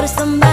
for somebody.